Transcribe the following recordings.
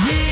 Yeah.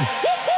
Club.